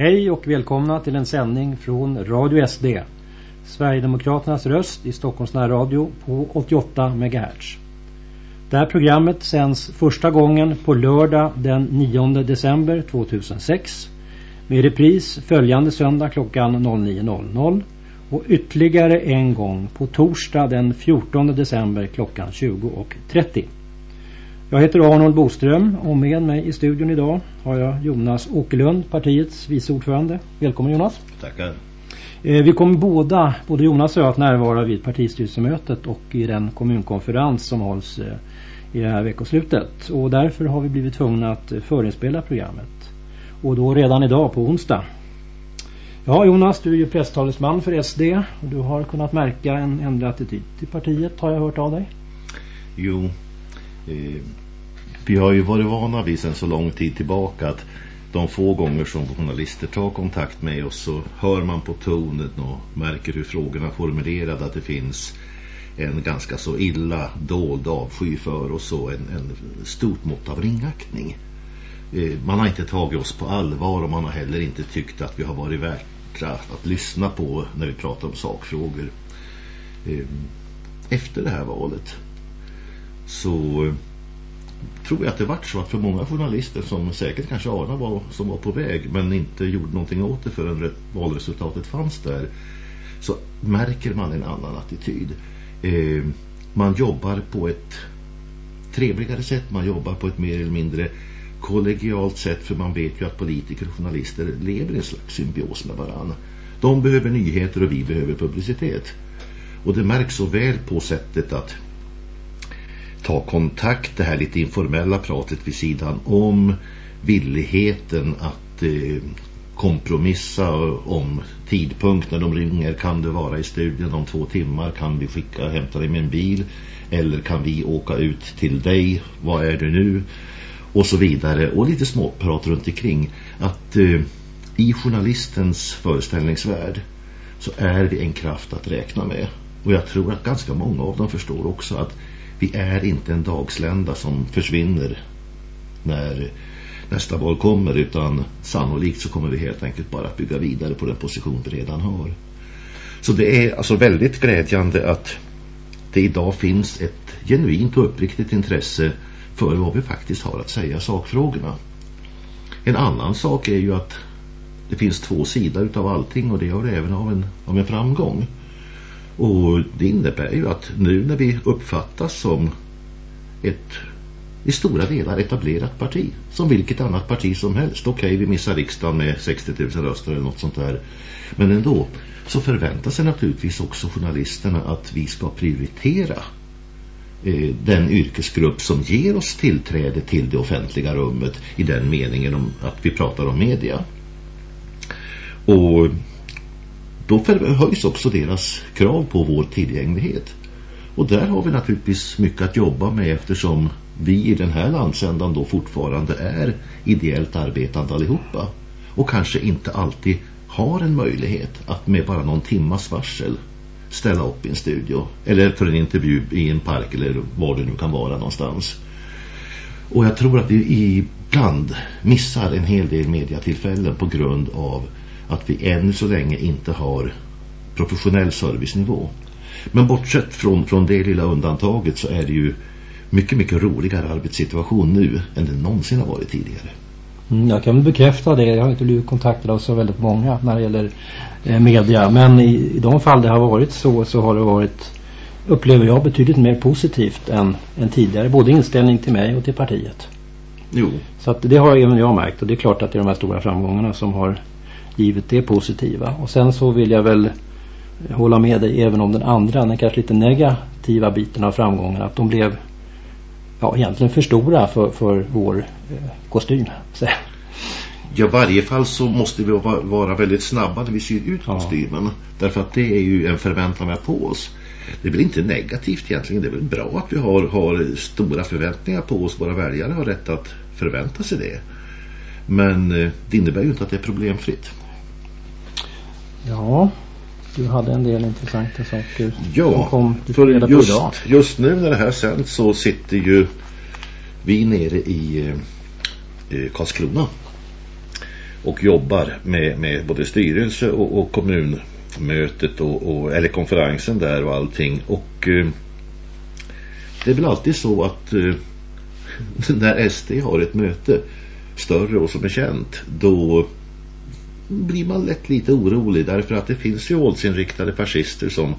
Hej och välkomna till en sändning från Radio SD. Sverigedemokraternas röst i Stockholms närradio på 88 MHz. Det här programmet sänds första gången på lördag den 9 december 2006 med repris följande söndag klockan 09.00 och ytterligare en gång på torsdag den 14 december klockan 20.30. Jag heter Arnold Boström och med mig i studion idag har jag Jonas Åkerlund, partiets vice ordförande. Välkommen Jonas. Tackar. Eh, vi kommer båda, både Jonas och jag, att närvara vid partistyrelsemötet och i den kommunkonferens som hålls eh, i det här veckoslutet. Och därför har vi blivit tvungna att eh, förinspela programmet. Och då redan idag på onsdag. Ja Jonas, du är ju presstalesman för SD och du har kunnat märka en ändrad attityd till partiet har jag hört av dig. Jo, Eh, vi har ju varit vana vid sedan så lång tid tillbaka att de få gånger som journalister tar kontakt med oss så hör man på tonen och märker hur frågorna är formulerade att det finns en ganska så illa dold avsky för oss och en, en stort mått av ringaktning. Eh, man har inte tagit oss på allvar och man har heller inte tyckt att vi har varit värda att lyssna på när vi pratar om sakfrågor. Eh, efter det här valet så eh, tror jag att det vart så att för många journalister som säkert kanske anar vad som var på väg men inte gjorde någonting åt det förrän valresultatet fanns där så märker man en annan attityd. Eh, man jobbar på ett trevligare sätt, man jobbar på ett mer eller mindre kollegialt sätt för man vet ju att politiker och journalister lever i en slags symbios med varandra. De behöver nyheter och vi behöver publicitet. Och det märks så väl på sättet att ta kontakt, det här lite informella pratet vid sidan om villigheten att eh, kompromissa om tidpunkt när de ringer. Kan du vara i studion om två timmar? Kan vi skicka och hämta dig med en bil? Eller kan vi åka ut till dig? Vad är du nu? Och så vidare. Och lite småprat runt omkring. Att eh, i journalistens föreställningsvärld så är vi en kraft att räkna med. Och jag tror att ganska många av dem förstår också att vi är inte en dagslända som försvinner när nästa val kommer utan sannolikt så kommer vi helt enkelt bara att bygga vidare på den position vi redan har. Så det är alltså väldigt glädjande att det idag finns ett genuint och uppriktigt intresse för vad vi faktiskt har att säga sakfrågorna. En annan sak är ju att det finns två sidor utav allting och det gör det även av en, av en framgång. Och det innebär ju att nu när vi uppfattas som ett i stora delar etablerat parti. Som vilket annat parti som helst. Okej, okay, vi missar riksdagen med 60 000 röster eller något sånt där. Men ändå så förväntar sig naturligtvis också journalisterna att vi ska prioritera eh, den yrkesgrupp som ger oss tillträde till det offentliga rummet i den meningen om att vi pratar om media. Och då höjs också deras krav på vår tillgänglighet. Och där har vi naturligtvis mycket att jobba med eftersom vi i den här landsändan då fortfarande är ideellt arbetande allihopa. Och kanske inte alltid har en möjlighet att med bara någon timmas varsel ställa upp i en studio. Eller för en intervju i en park eller var det nu kan vara någonstans. Och jag tror att vi ibland missar en hel del mediatillfällen på grund av att vi ännu så länge inte har professionell servicenivå. Men bortsett från, från det lilla undantaget så är det ju mycket, mycket roligare arbetssituation nu än det någonsin har varit tidigare. Mm, jag kan bekräfta det. Jag har inte blivit kontaktad av så väldigt många när det gäller eh, media. Men i, i de fall det har varit så så har det varit, upplever jag, betydligt mer positivt än, än tidigare. Både inställning till mig och till partiet. Jo. Så att det har även jag märkt. Och det är klart att det är de här stora framgångarna som har givet det positiva. Och sen så vill jag väl hålla med dig även om den andra, den kanske lite negativa biten av framgången. Att de blev ja, egentligen för stora för, för vår eh, kostym. Så. Ja, i varje fall så måste vi vara väldigt snabba när vi syr ut ja. kostymen. Därför att det är ju en förväntan med på oss. Det är väl inte negativt egentligen. Det är väl bra att vi har, har stora förväntningar på oss. Våra väljare har rätt att förvänta sig det. Men eh, det innebär ju inte att det är problemfritt. Ja, du hade en del intressanta saker ja, som kom för just, idag. just nu när det här sänds så sitter ju vi nere i eh, Karlskrona. och jobbar med, med både styrelse och, och kommunmötet och, och, eller konferensen där och allting och eh, det är väl alltid så att eh, när SD har ett möte större och som är känt då blir man lätt lite orolig därför att det finns ju våldsinriktade fascister som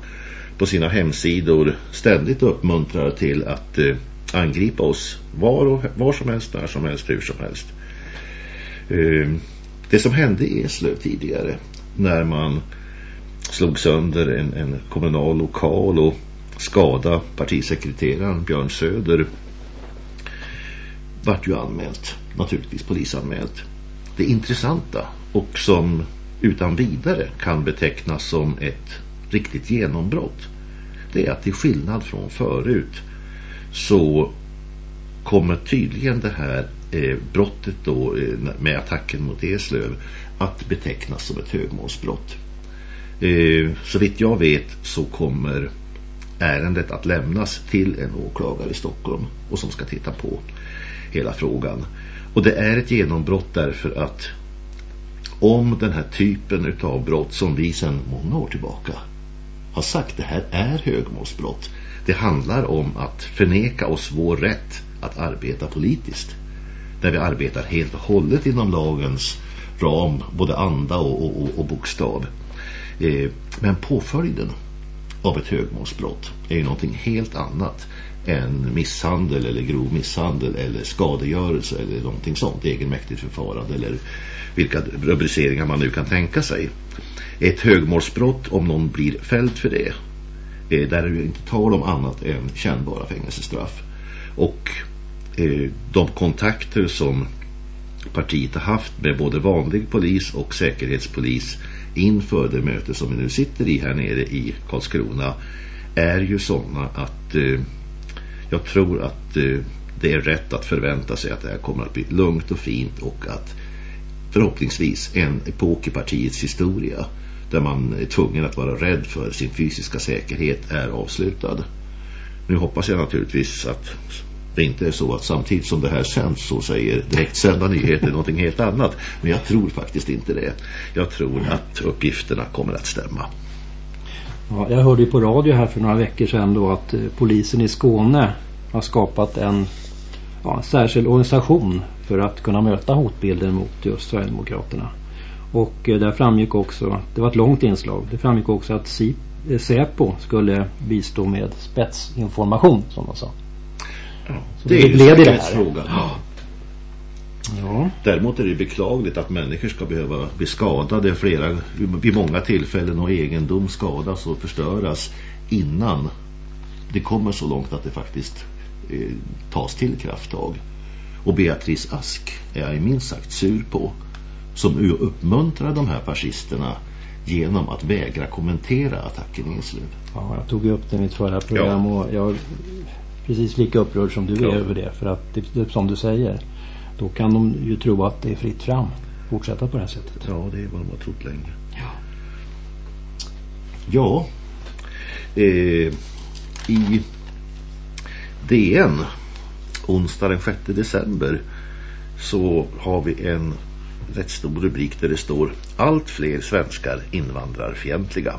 på sina hemsidor ständigt uppmuntrar till att eh, angripa oss var, och, var som helst, när som helst, hur som helst. Eh, det som hände i Eslöv tidigare när man slog sönder en, en kommunal lokal och skada partisekreteraren Björn Söder vart ju anmält, naturligtvis polisanmält. Det intressanta och som utan vidare kan betecknas som ett riktigt genombrott det är att till skillnad från förut så kommer tydligen det här eh, brottet då eh, med attacken mot Eslöv att betecknas som ett högmålsbrott. Eh, så vitt jag vet så kommer ärendet att lämnas till en åklagare i Stockholm och som ska titta på hela frågan. Och det är ett genombrott därför att om den här typen av brott som vi sedan många år tillbaka har sagt det här är högmålsbrott. Det handlar om att förneka oss vår rätt att arbeta politiskt. Där vi arbetar helt och hållet inom lagens ram, både anda och, och, och bokstav. Eh, men påföljden av ett högmålsbrott är ju någonting helt annat än misshandel eller grov misshandel eller skadegörelse eller någonting sånt, egenmäktigt förfarande eller vilka rubriceringar man nu kan tänka sig. Ett högmålsbrott, om någon blir fälld för det, eh, där är det inte tal om annat än kännbara fängelsestraff. Och eh, de kontakter som partiet har haft med både vanlig polis och säkerhetspolis inför det möte som vi nu sitter i här nere i Karlskrona är ju sådana att eh, jag tror att eh, det är rätt att förvänta sig att det här kommer att bli lugnt och fint och att förhoppningsvis en epok i partiets historia där man är tvungen att vara rädd för sin fysiska säkerhet är avslutad. Nu hoppas jag naturligtvis att det inte är så att samtidigt som det här sänds så säger direktsända nyheter någonting helt annat. Men jag tror faktiskt inte det. Jag tror att uppgifterna kommer att stämma. Ja, jag hörde ju på radio här för några veckor sedan då att eh, polisen i Skåne har skapat en ja, särskild organisation för att kunna möta hotbilden mot just Sverigedemokraterna. Och eh, där framgick också, det var ett långt inslag, det framgick också att eh, Säpo skulle bistå med spetsinformation som de sa. Ja, det, det är ju säkerhetsfrågan. Ja. Ja. Däremot är det beklagligt att människor ska behöva bli skadade flera, vid många tillfällen och egendom skadas och förstöras innan det kommer så långt att det faktiskt eh, tas till krafttag. Och Beatrice Ask är jag minst sagt sur på som uppmuntrar de här fascisterna genom att vägra kommentera attacken i Eslöv. Ja, jag tog upp det i mitt förra program ja. och jag är precis lika upprörd som du ja. är över det. För att det, det, som du säger, då kan de ju tro att det är fritt fram. Fortsätta på det här sättet. Ja, det är vad de har trott länge. Ja. Ja. Eh, I DN onsdag den 6 december så har vi en rätt stor rubrik där det står Allt fler svenskar invandrarfientliga.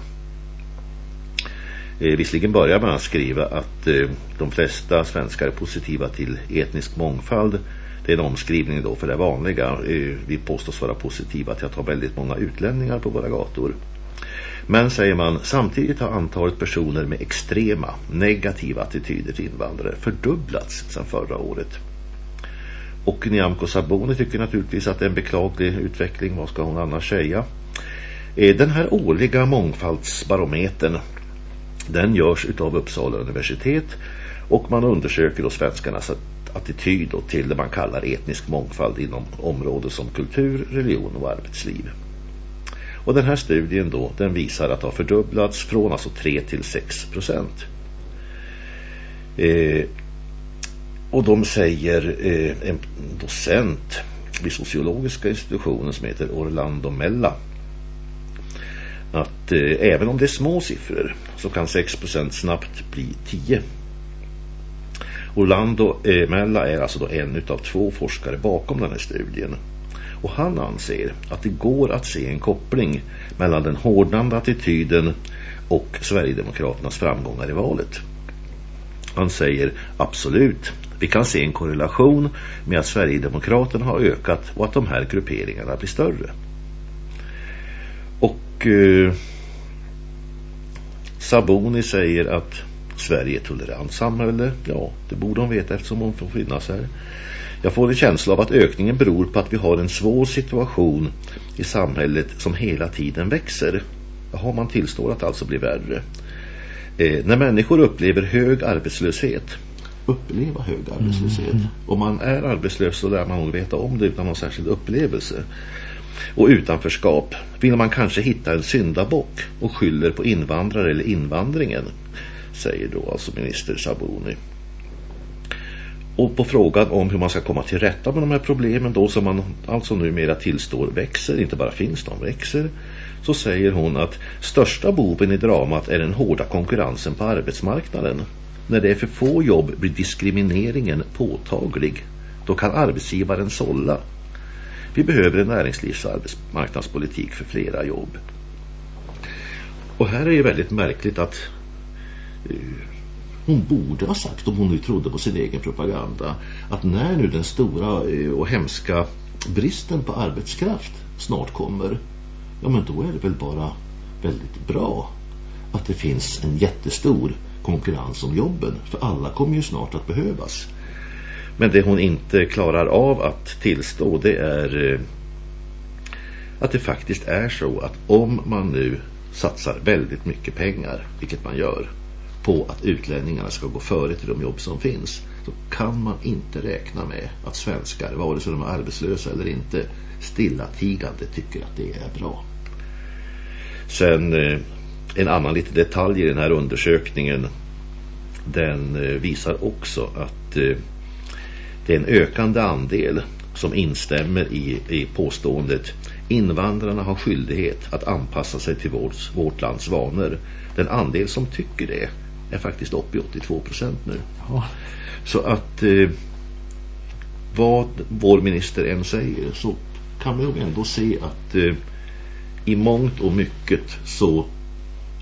Eh, visserligen börjar man skriva att eh, de flesta svenskar är positiva till etnisk mångfald. Det är en omskrivning då för det vanliga. Eh, vi påstås vara positiva till att ha väldigt många utlänningar på våra gator. Men säger man, samtidigt har antalet personer med extrema, negativa attityder till invandrare fördubblats sedan förra året. Och Nyamko Sabone tycker naturligtvis att det är en beklaglig utveckling. Vad ska hon annars säga? Eh, den här årliga mångfaldsbarometern den görs utav Uppsala universitet och man undersöker då svenskarnas attityd till det man kallar etnisk mångfald inom områden som kultur, religion och arbetsliv. Och den här studien då, den visar att det har fördubblats från alltså 3 till 6 procent. Eh, och de säger eh, en docent vid sociologiska institutionen som heter Orlando Mella att eh, även om det är små siffror så kan 6 procent snabbt bli 10. Orlando eh, Mella är alltså då en av två forskare bakom den här studien. Och han anser att det går att se en koppling mellan den hårdnande attityden och Sverigedemokraternas framgångar i valet. Han säger absolut, vi kan se en korrelation med att Sverigedemokraterna har ökat och att de här grupperingarna blir större. Och eh, Saboni säger att Sverige är ett tolerant samhälle. Ja, det borde hon veta eftersom hon får finnas här. Jag får en känsla av att ökningen beror på att vi har en svår situation i samhället som hela tiden växer. Jaha, man tillstår att det alltså blir värre. Eh, när människor upplever hög arbetslöshet uppleva hög arbetslöshet. Mm. Om man är arbetslös så lär man nog veta om det utan någon särskild upplevelse. Och utanförskap vill man kanske hitta en syndabock och skyller på invandrare eller invandringen, säger då alltså minister Sabuni. Och på frågan om hur man ska komma till rätta med de här problemen då som man alltså numera tillstår växer, inte bara finns, de växer, så säger hon att största boven i dramat är den hårda konkurrensen på arbetsmarknaden. När det är för få jobb blir diskrimineringen påtaglig. Då kan arbetsgivaren sålla. Vi behöver en näringslivs- och arbetsmarknadspolitik för flera jobb. Och här är det väldigt märkligt att hon borde ha sagt, om hon nu trodde på sin egen propaganda, att när nu den stora eh, och hemska bristen på arbetskraft snart kommer, ja men då är det väl bara väldigt bra att det finns en jättestor konkurrens om jobben. För alla kommer ju snart att behövas. Men det hon inte klarar av att tillstå det är eh, att det faktiskt är så att om man nu satsar väldigt mycket pengar, vilket man gör, på att utlänningarna ska gå före till de jobb som finns, så kan man inte räkna med att svenskar, vare sig de är arbetslösa eller inte, stillatigande tycker att det är bra. Sen eh, en annan liten detalj i den här undersökningen den eh, visar också att eh, det är en ökande andel som instämmer i, i påståendet invandrarna har skyldighet att anpassa sig till vårt, vårt lands vanor. Den andel som tycker det är faktiskt uppe i 82 procent nu. Ja. Så att eh, vad vår minister än säger så kan vi nog ändå se att eh, i mångt och mycket så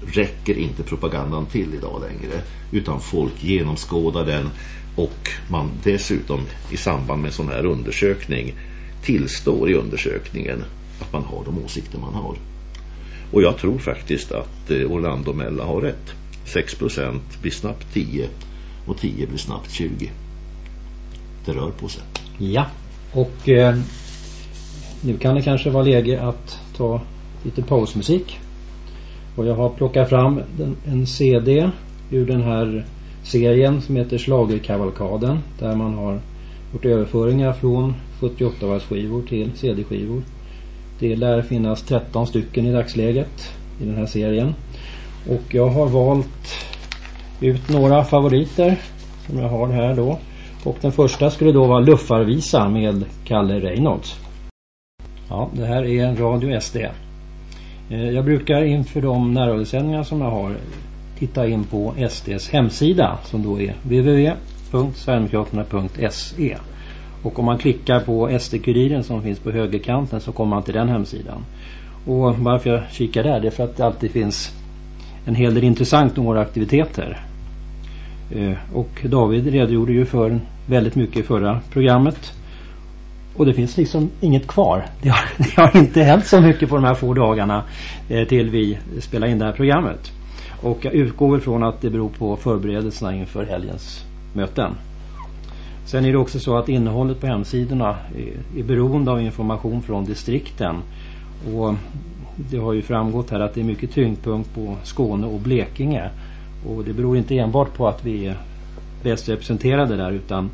räcker inte propagandan till idag längre utan folk genomskådar den och man dessutom i samband med sån här undersökning tillstår i undersökningen att man har de åsikter man har. Och jag tror faktiskt att eh, Orlando Mella har rätt. 6% blir snabbt 10 och 10 blir snabbt 20. Det rör på sig. Ja, och eh, nu kan det kanske vara läge att ta lite pausmusik. Och jag har plockat fram den, en CD ur den här serien som heter Slagerkavalkaden där man har gjort överföringar från 78 vars skivor till CD-skivor. Det lär finnas 13 stycken i dagsläget i den här serien. Och jag har valt ut några favoriter som jag har här då. Och den första skulle då vara Luffarvisa med Kalle Reynolds. Ja, det här är en Radio SD. Eh, jag brukar inför de närradiosändningar som jag har titta in på SDs hemsida som då är www.sverigedemokraterna.se och om man klickar på SD-kuriren som finns på högerkanten så kommer man till den hemsidan. Och varför jag kikar där det är för att det alltid finns en hel del intressant om våra aktiviteter. Eh, och David redogjorde ju för väldigt mycket i förra programmet. Och det finns liksom inget kvar. Det har, det har inte hänt så mycket på de här få dagarna eh, till vi spelar in det här programmet. Och jag utgår från att det beror på förberedelserna inför helgens möten. Sen är det också så att innehållet på hemsidorna är, är beroende av information från distrikten. Och det har ju framgått här att det är mycket tyngdpunkt på Skåne och Blekinge. Och det beror inte enbart på att vi är bäst representerade där utan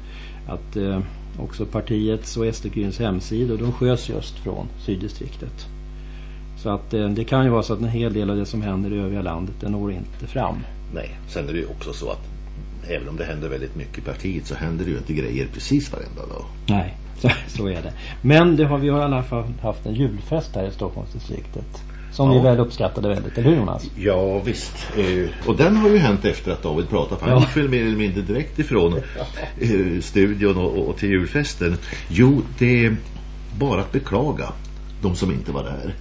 att eh, också partiets och SD-Grins hemsidor de sköts just från syddistriktet. Så att eh, det kan ju vara så att en hel del av det som händer i övriga landet den når inte fram. Nej, sen är det ju också så att även om det händer väldigt mycket i partiet så händer det ju inte grejer precis varenda dag. Nej, så, så är det. Men det har vi har i alla fall haft en julfest här i Stockholmsdistriktet. Som ja. vi väl uppskattade väldigt, eller hur Jonas? Ja visst. Eh, och den har ju hänt efter att David pratade. Han ja. gick väl mer eller mindre direkt ifrån eh, studion och, och, till julfesten. Jo, det bara att beklaga de som inte var där.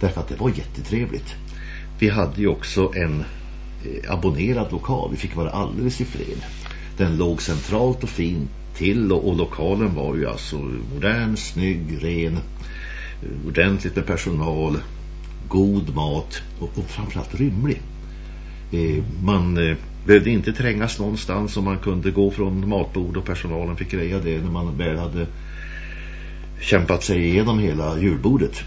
Därför att det var jättetrevligt. Vi hade ju också en Eh, abonnerad lokal. Vi fick vara alldeles i fred. Den låg centralt och fint till och, och lokalen var ju alltså modern, snygg, ren, eh, ordentligt med personal, god mat och, och framförallt rymlig. Eh, man eh, behövde inte trängas någonstans och man kunde gå från matbord och personalen fick greja det när man väl hade kämpat sig igenom hela julbordet.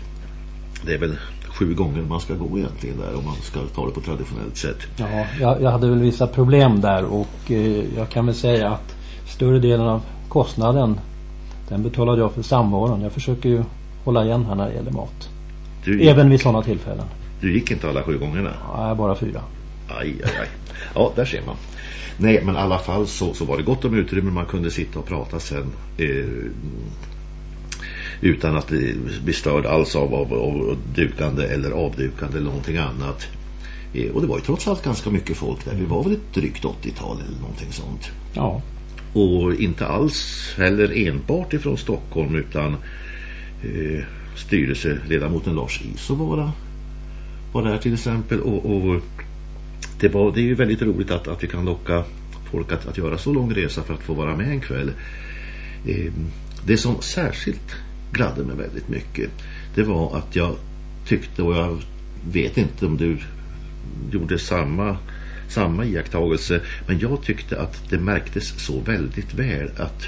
Det är väl sju gånger man ska gå egentligen där om man ska ta det på traditionellt sätt. Ja, jag, jag hade väl vissa problem där och eh, jag kan väl säga att större delen av kostnaden den betalade jag för samvaron. Jag försöker ju hålla igen här när det gäller mat. Du, Även vid sådana tillfällen. Du gick inte alla sju gångerna? Nej, bara fyra. Aj, aj, aj. Ja, där ser man. Nej, men i alla fall så, så var det gott om utrymme. Man kunde sitta och prata sen. Eh, utan att bli, bli störd alls av, av, av dukande eller avdukande eller någonting annat. Eh, och det var ju trots allt ganska mycket folk där. Vi var väl ett drygt 80-tal eller någonting sånt. Ja. Och inte alls heller enbart ifrån Stockholm utan eh, styrelseledamoten Lars Iso var, var där till exempel. Och, och det, var, det är ju väldigt roligt att, att vi kan locka folk att, att göra så lång resa för att få vara med en kväll. Eh, det som särskilt gladde mig väldigt mycket. Det var att jag tyckte och jag vet inte om du gjorde samma samma iakttagelse men jag tyckte att det märktes så väldigt väl att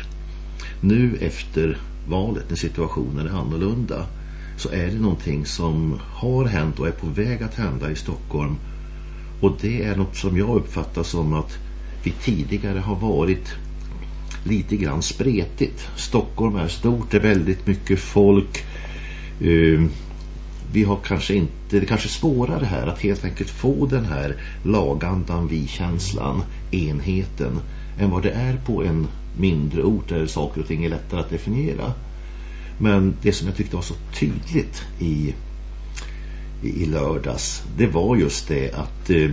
nu efter valet när situationen är annorlunda så är det någonting som har hänt och är på väg att hända i Stockholm. Och det är något som jag uppfattar som att vi tidigare har varit lite grann spretigt. Stockholm är stort, det är väldigt mycket folk. Uh, vi har kanske inte, det är kanske svårare här att helt enkelt få den här lagandan, vi-känslan, enheten än vad det är på en mindre ort där saker och ting är lättare att definiera. Men det som jag tyckte var så tydligt i, i, i lördags det var just det att eh,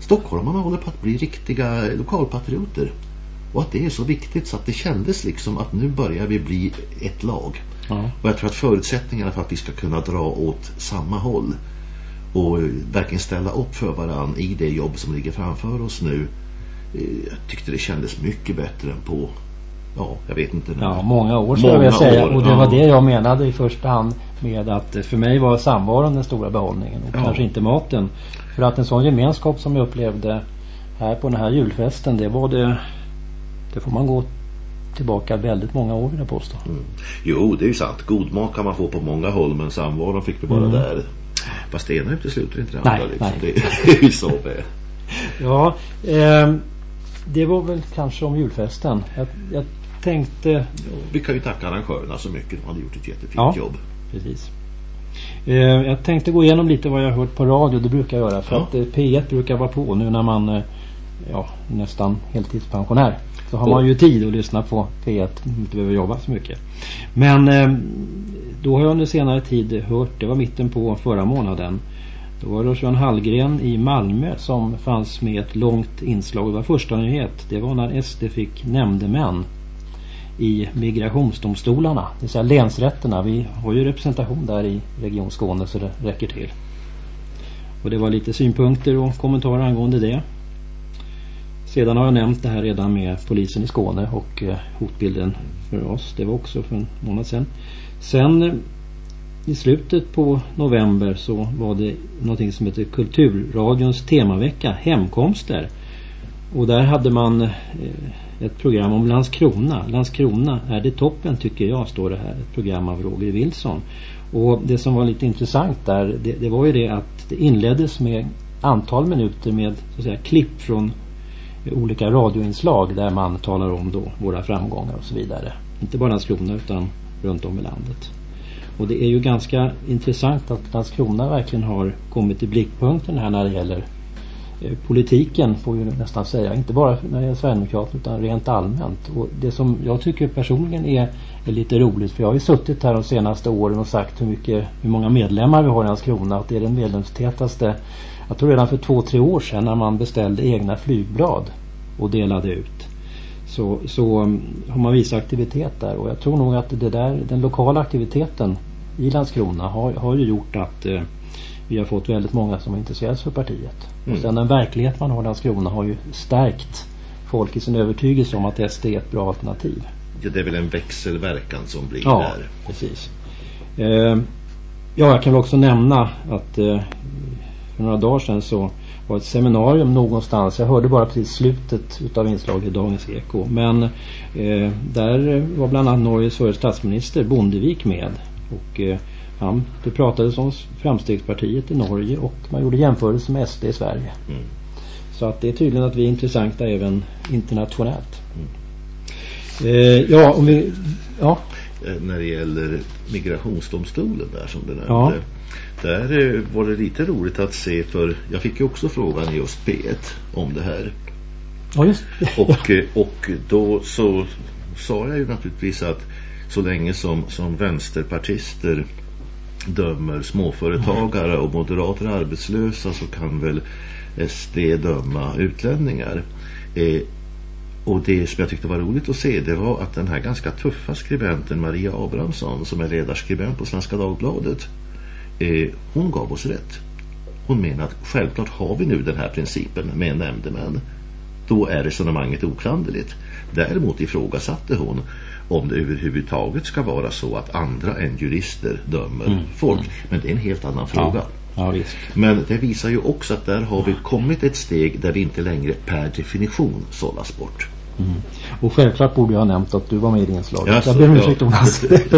stockholmarna håller på att bli riktiga lokalpatrioter. Och att det är så viktigt så att det kändes liksom att nu börjar vi bli ett lag. Ja. Och jag tror att förutsättningarna för att vi ska kunna dra åt samma håll och verkligen ställa upp för varandra i det jobb som ligger framför oss nu eh, jag tyckte det kändes mycket bättre än på ja, jag vet inte. Ja, många år skulle jag säga. År, och det ja. var det jag menade i första hand med att för mig var samvaron den stora behållningen och ja. kanske inte maten. För att en sån gemenskap som jag upplevde här på den här julfesten, det var det det får man gå tillbaka väldigt många år vill jag påstå. Mm. Jo, det är ju sant. God mat kan man få på många håll men samvaron fick vi bara mm. där. Fast det ena utesluter inte det andra. Nej, liksom. nej. Det är ju så det Ja, eh, det var väl kanske om julfesten. Jag, jag, tänkte... Vi kan ju tacka arrangörerna så mycket. De hade gjort ett jättefint ja, jobb. precis. Eh, jag tänkte gå igenom lite vad jag hört på radio. Det brukar jag göra. För ja. att eh, P1 brukar vara på nu när man eh, ja, nästan heltidspensionär. Så har man ju tid att lyssna på P1 inte behöver jobba så mycket. Men eh, då har jag under senare tid hört, det var mitten på förra månaden. Då var det Roshan Hallgren i Malmö som fanns med ett långt inslag. Det var första nyhet. Det var när SD fick nämndemän i migrationsdomstolarna. Det vill säga länsrätterna. Vi har ju representation där i Region Skåne så det räcker till. Och det var lite synpunkter och kommentarer angående det. Sedan har jag nämnt det här redan med polisen i Skåne och eh, hotbilden för oss. Det var också för en månad sedan. Sen eh, i slutet på november så var det någonting som heter Kulturradions temavecka, hemkomster. Och där hade man eh, ett program om Landskrona. Landskrona är det toppen tycker jag, står det här. Ett program av Roger Wilson. Och det som var lite intressant där, det, det var ju det att det inleddes med antal minuter med så att säga, klipp från olika radioinslag där man talar om då våra framgångar och så vidare. Inte bara Landskrona utan runt om i landet. Och det är ju ganska intressant att Landskrona verkligen har kommit i blickpunkten här när det gäller eh, politiken får vi nästan säga. Inte bara när det gäller Sverigedemokraterna utan rent allmänt. Och det som jag tycker personligen är, är lite roligt för jag har ju suttit här de senaste åren och sagt hur, mycket, hur många medlemmar vi har i Landskrona. Att det är den medlemstätaste jag tror redan för två, tre år sedan när man beställde egna flygblad och delade ut. så, så um, har man visat aktivitet där och jag tror nog att det där, den lokala aktiviteten i Landskrona har, har ju gjort att eh, vi har fått väldigt många som har intresserat sig för partiet. Mm. Och sen den verklighet man har i Landskrona har ju stärkt folk i sin övertygelse om att SD är ett bra alternativ. Ja, det är väl en växelverkan som blir ja, där. Precis. Eh, ja, jag kan väl också nämna att eh, för några dagar sedan så var ett seminarium någonstans. Jag hörde bara precis slutet utav inslaget i Dagens Eko. Men eh, där var bland annat Norges före statsminister Bondevik med. Och eh, han, det pratades om framstegspartiet i Norge och man gjorde jämförelse med SD i Sverige. Mm. Så att det är tydligen att vi är intressanta även internationellt. Mm. Eh, ja, om vi... Ja. Eh, när det gäller migrationsdomstolen där som du nämnde. Ja. Där var det lite roligt att se för jag fick ju också frågan i just P1 om det här. Ja just och, eh, och då så sa jag ju naturligtvis att så länge som, som vänsterpartister dömer småföretagare och moderater arbetslösa så kan väl SD döma utlänningar. Eh, och det som jag tyckte var roligt att se det var att den här ganska tuffa skribenten Maria Abrahamsson som är ledarskribent på Svenska Dagbladet eh, hon gav oss rätt. Hon menar att självklart har vi nu den här principen med nämndemän. Då är resonemanget oklanderligt. Däremot ifrågasatte hon om det överhuvudtaget ska vara så att andra än jurister dömer mm. folk. Mm. Men det är en helt annan fråga. Ja. Ja, Men det visar ju också att där har vi kommit ett steg där vi inte längre per definition sållas bort. Mm. Och självklart borde jag ha nämnt att du var med i inslaget. Ja, jag ber om ursäkt Jonas.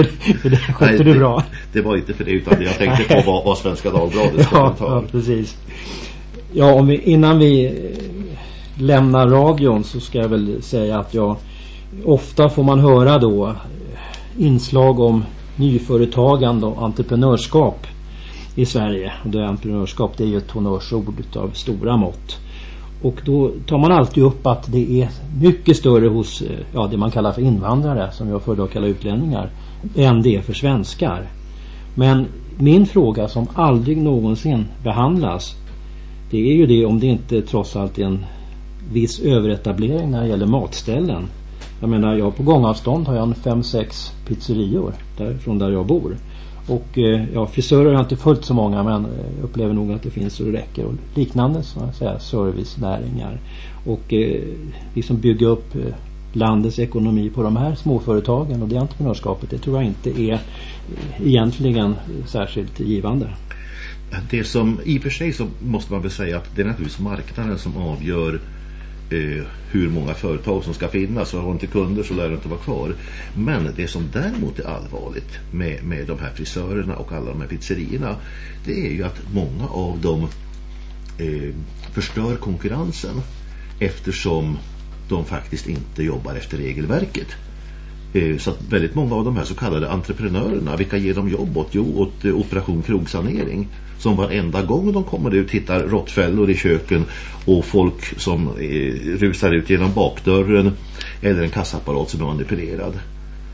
för, det skötte du bra. Det, det var inte för det utan jag tänkte på vad, vad Svenska Dagbladet ja, ja, precis. Ja, om vi, innan vi eh, lämnar radion så ska jag väl säga att jag ofta får man höra då eh, inslag om nyföretagande och entreprenörskap i Sverige. Och det entreprenörskap det är ju ett honnörsord av stora mått. Och då tar man alltid upp att det är mycket större hos eh, ja, det man kallar för invandrare, som jag föredrar att kalla utlänningar, än det är för svenskar. Men min fråga som aldrig någonsin behandlas, det är ju det om det inte trots allt är en viss överetablering när det gäller matställen. Jag menar, jag på gångavstånd har jag en fem sex pizzerior därifrån där jag bor. Och eh, ja, frisörer har jag inte följt så många men eh, upplever nog att det finns så det räcker. Och liknande så att säga, servicenäringar. Och eh, liksom bygga upp eh, landets ekonomi på de här småföretagen och det entreprenörskapet det tror jag inte är egentligen särskilt givande. Det som i och för sig så måste man väl säga att det är naturligtvis marknaden som avgör eh, hur många företag som ska finnas och har inte kunder så lär det inte vara kvar. Men det som däremot är allvarligt med, med de här frisörerna och alla de här pizzerierna det är ju att många av dem eh, förstör konkurrensen eftersom de faktiskt inte jobbar efter regelverket. Eh, så att väldigt många av de här så kallade entreprenörerna, vilka ger de jobb åt? Jo, åt eh, Operation Krogsanering som varenda gång de kommer ut hittar råttfällor i köken och folk som eh, rusar ut genom bakdörren eller en kassaapparat som är manipulerad.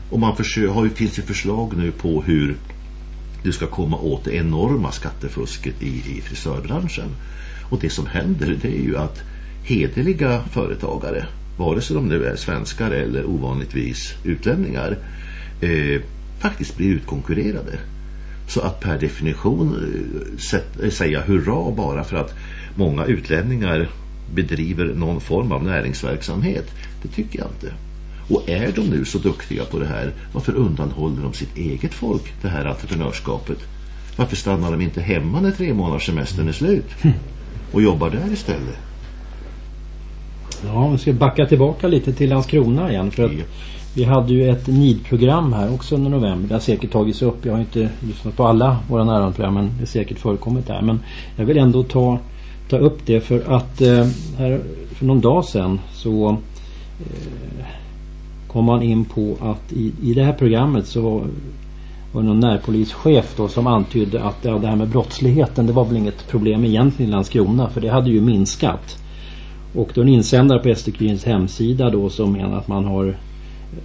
Och man försöker, har ju, finns ju förslag nu på hur du ska komma åt det enorma skattefusket i, i frisörbranschen. Och det som händer det är ju att hederliga företagare, vare sig de nu är svenskar eller ovanligtvis utlänningar, eh, faktiskt blir utkonkurrerade. Så att per definition äh, säga hurra bara för att många utlänningar bedriver någon form av näringsverksamhet, det tycker jag inte. Och är de nu så duktiga på det här, varför undanhåller de sitt eget folk det här entreprenörskapet? Varför stannar de inte hemma när tre månaders semestern är slut och jobbar där istället? Ja, vi ska backa tillbaka lite till Landskrona igen för att vi hade ju ett NID-program här också under november. Det har säkert tagits upp. Jag har inte lyssnat på alla våra närvarprogram men det är säkert förekommit där. Men jag vill ändå ta, ta upp det för att eh, här för någon dag sedan så eh, kom man in på att i, i det här programmet så var det någon närpolischef då som antydde att ja, det här med brottsligheten det var väl inget problem egentligen i Landskrona för det hade ju minskat. Och då en insändare på SD hemsida då som menar att man har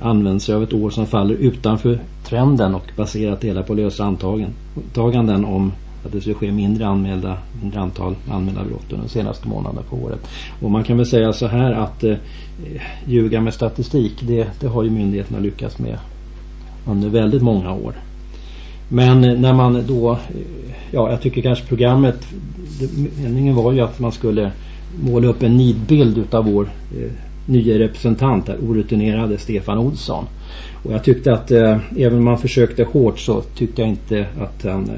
använt sig av ett år som faller utanför trenden och baserat det hela på lösa antaganden om att det skulle ske mindre anmälda, mindre antal anmälda brott under de senaste månaderna på året. Och man kan väl säga så här att eh, ljuga med statistik, det, det har ju myndigheterna lyckats med under väldigt många år. Men eh, när man då, eh, ja jag tycker kanske programmet, meningen var ju att man skulle måla upp en nidbild utav vår eh, nya representant där, orutinerade Stefan Olsson. Och jag tyckte att eh, även om man försökte hårt så tyckte jag inte att han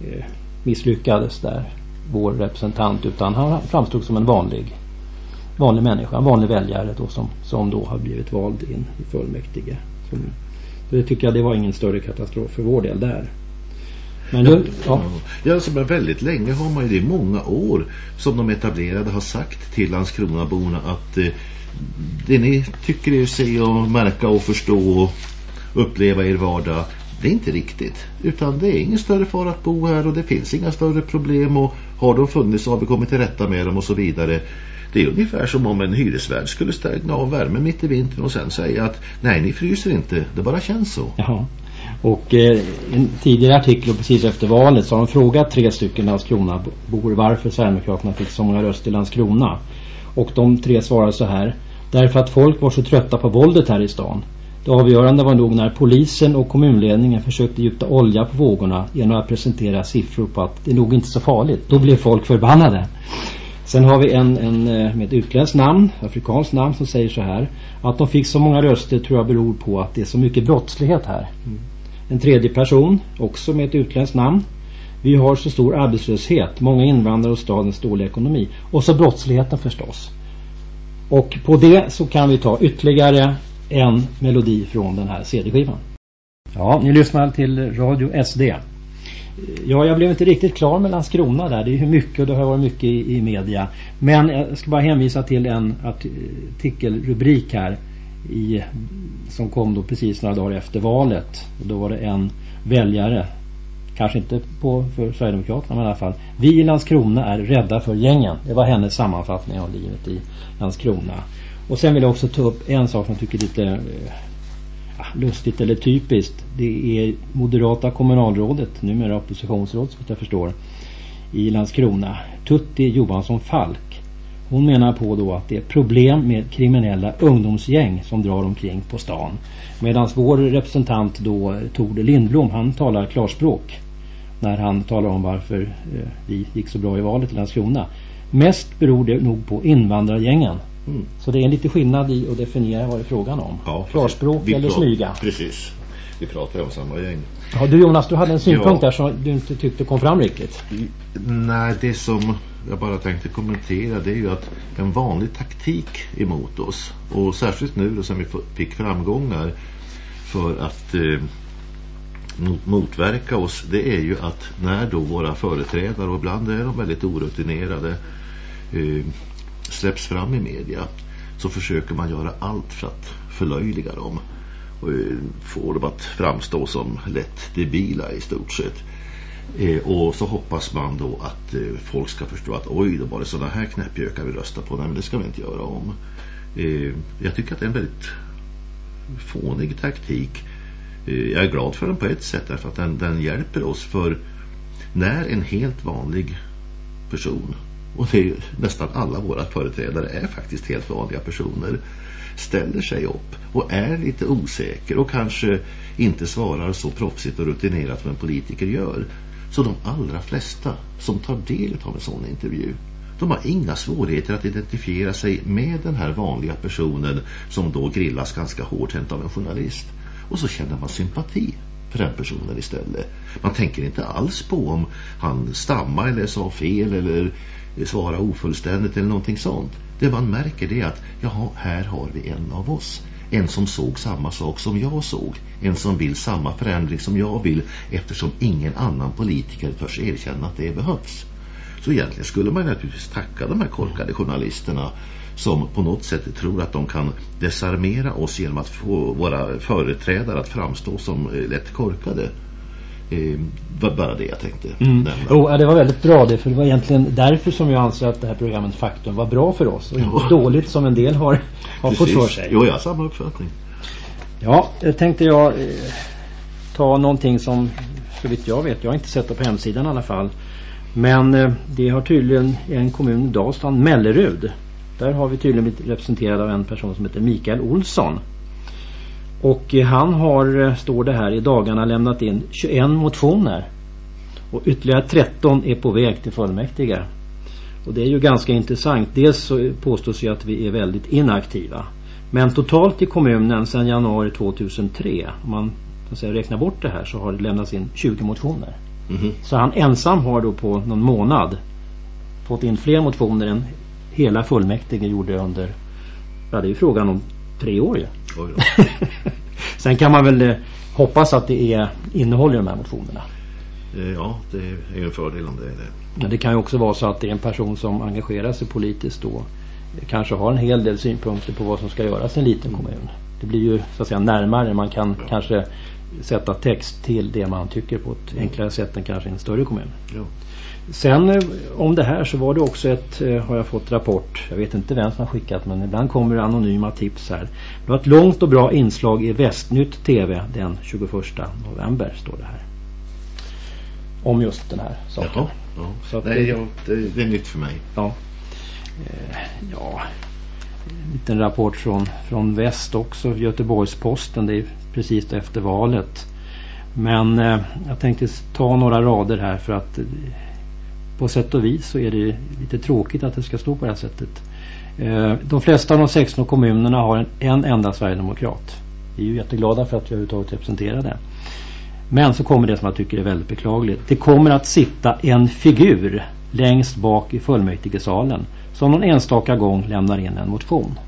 eh, misslyckades där, vår representant, utan han framstod som en vanlig vanlig människa, en vanlig väljare då som, som då har blivit vald in i fullmäktige. Så det tycker jag det var ingen större katastrof för vår del där. Men, ja, ja. ja alltså, men väldigt länge har man ju det många år som de etablerade har sagt till Landskronaborna att eh, det ni tycker er se och märka och förstå och uppleva er vardag det är inte riktigt. Utan det är ingen större fara att bo här och det finns inga större problem och har de funnits så har vi kommit till rätta med dem och så vidare. Det är ungefär som om en hyresvärd skulle stänga av värmen mitt i vintern och sen säga att nej ni fryser inte, det bara känns så. Jaha. Och eh, en tidigare artikel precis efter valet så har de frågat tre stycken Landskrona-bor varför Sverigedemokraterna fick så många röster i Landskrona. Och de tre svarade så här. Därför att folk var så trötta på våldet här i stan. Det avgörande var nog när polisen och kommunledningen försökte gjuta olja på vågorna genom att presentera siffror på att det är nog inte så farligt. Då blev folk förbannade. Sen har vi en, en eh, med ett utländskt namn, afrikanskt namn som säger så här. Att de fick så många röster tror jag beror på att det är så mycket brottslighet här. Mm. En tredje person, också med ett utländskt namn. Vi har så stor arbetslöshet, många invandrare och stadens dåliga ekonomi. Och så brottsligheten förstås. Och på det så kan vi ta ytterligare en melodi från den här CD-skivan. Ja, ni lyssnar till Radio SD. Ja, jag blev inte riktigt klar med Landskrona där. Det är ju mycket och det har varit mycket i, i media. Men jag ska bara hänvisa till en artikelrubrik här i, som kom då precis några dagar efter valet. Då var det en väljare, kanske inte på, för Sverigedemokraterna men i alla fall. Vi i Landskrona är rädda för gängen. Det var hennes sammanfattning av livet i Landskrona. Och sen vill jag också ta upp en sak som jag tycker är lite eh, ah, lustigt eller typiskt. Det är moderata kommunalrådet, numera oppositionsråd som jag förstår, i Landskrona. Tutti Johansson Falk. Hon menar på då att det är problem med kriminella ungdomsgäng som drar omkring på stan. Medan vår representant då Tord Lindblom, han talar klarspråk när han talar om varför eh, vi gick så bra i valet i Landskrona. Mest beror det nog på invandrargängen Mm. Så det är en lite skillnad i att definiera vad det är frågan om. Ja, Klarspråk eller smyga. Precis. Vi pratar om samma gäng. Ja, du Jonas, du hade en synpunkt ja. där som du inte tyckte kom fram riktigt. Nej, det som jag bara tänkte kommentera det är ju att en vanlig taktik emot oss och särskilt nu då som vi fick framgångar för att eh, motverka oss det är ju att när då våra företrädare och ibland är de väldigt orutinerade eh, släpps fram i media så försöker man göra allt för att förlöjliga dem Eh, får få dem att framstå som lätt debila i stort sett. Eh, och så hoppas man då att eh, folk ska förstå att oj, då var det sådana här knäppjökar vi röstar på. Nej, men det ska vi inte göra om. Jag tycker att det är en väldigt fånig taktik. Jag är glad för den på ett sätt därför att den, den hjälper oss för när en helt vanlig person och det är nästan alla våra företrädare är faktiskt helt vanliga personer ställer sig upp och är lite osäker och kanske inte svarar så proffsigt och rutinerat som en politiker gör. Så de allra flesta som tar del av en sån intervju de har inga svårigheter att identifiera sig med den här vanliga personen som då grillas ganska hårt hänt av en journalist. Och så känner man sympati för den personen istället. Man tänker inte alls på om han stammar eller sa fel eller svarar ofullständigt eller någonting sånt. Det man märker det är att jaha, här har vi en av oss. En som såg samma sak som jag såg. En som vill samma förändring som jag vill eftersom ingen annan politiker törs erkänna att det behövs. Så egentligen skulle man naturligtvis tacka de här korkade journalisterna som på något sätt tror att de kan desarmera oss genom att få våra företrädare att framstå som eh, lätt korkade. Eh, var bara det jag tänkte mm. Oh, det var väldigt bra det, för det var egentligen därför som jag anser att det här programmet Faktum var bra för oss och inte dåligt som en del har, har fått för sig. Jo, jag har samma uppfattning. Ja, tänkte jag eh, ta någonting som så vitt jag vet, jag har inte sett det på hemsidan i alla fall Men eh, det har tydligen en kommun i Dalsland, Mellerud. Där har vi tydligen blivit representerade av en person som heter Mikael Olsson. Och eh, han har, eh, står det här, i dagarna lämnat in 21 motioner. Och ytterligare 13 är på väg till fullmäktige. Och det är ju ganska intressant. Dels så påstås ju att vi är väldigt inaktiva. Men totalt i kommunen sedan januari 2003, om man säga, räknar bort det här, så har det lämnats in 20 motioner. Mm -hmm. Så han ensam har då på någon månad fått in fler motioner än hela fullmäktige gjorde under, ja det är ju frågan om tre år ju. Sen kan man väl eh, hoppas att det är innehåll i de här motionerna. Eh, ja, det är en fördel om det är det. Men det kan ju också vara så att det är en person som engagerar sig politiskt då kanske har en hel del synpunkter på vad som ska göras i en liten kommun. Det blir ju så att säga närmare. Man kan ja. kanske sätta text till det man tycker på ett enklare sätt än kanske i en större kommun. Ja. Sen eh, om det här så var det också ett, eh, har jag fått rapport, jag vet inte vem som har skickat men ibland kommer det anonyma tips här. Det var ett långt och bra inslag i Västnytt TV den 21 november står det här. Om just den här saken. Jaha, ja. Så Nej, det, det, det, är nytt för mig. Ja. Eh, ja, en liten rapport från, från väst också, Göteborgsposten, det är precis efter valet. Men eh, jag tänkte ta några rader här för att på sätt och vis så är det lite tråkigt att det ska stå på det här sättet. Eh, de flesta av de 16 kommunerna har en, en enda Sverigedemokrat. Vi är ju jätteglada för att vi överhuvudtaget representerar det. Men så kommer det som jag tycker är väldigt beklagligt. Det kommer att sitta en figur längst bak i fullmäktigesalen som någon enstaka gång lämnar in en motion.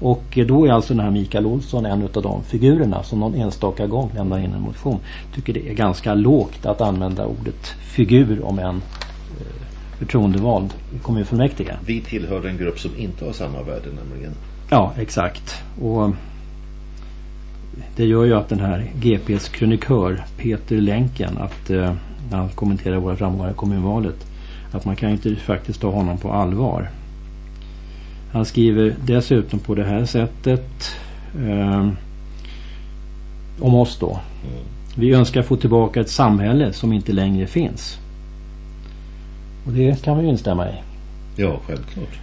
Och då är alltså den här Mikael Olsson en av de figurerna som någon enstaka gång lämnar in en motion. Tycker det är ganska lågt att använda ordet figur om en förtroendevald i kommunfullmäktige. Vi tillhör en grupp som inte har samma värde nämligen. Ja, exakt. Och det gör ju att den här GPs krönikör Peter Länken att eh, när han kommenterar våra framgångar i kommunvalet att man kan inte faktiskt ta honom på allvar. Han skriver dessutom på det här sättet eh, om oss då. Mm. Vi önskar få tillbaka ett samhälle som inte längre finns. Och det kan vi instämma i. Ja, självklart.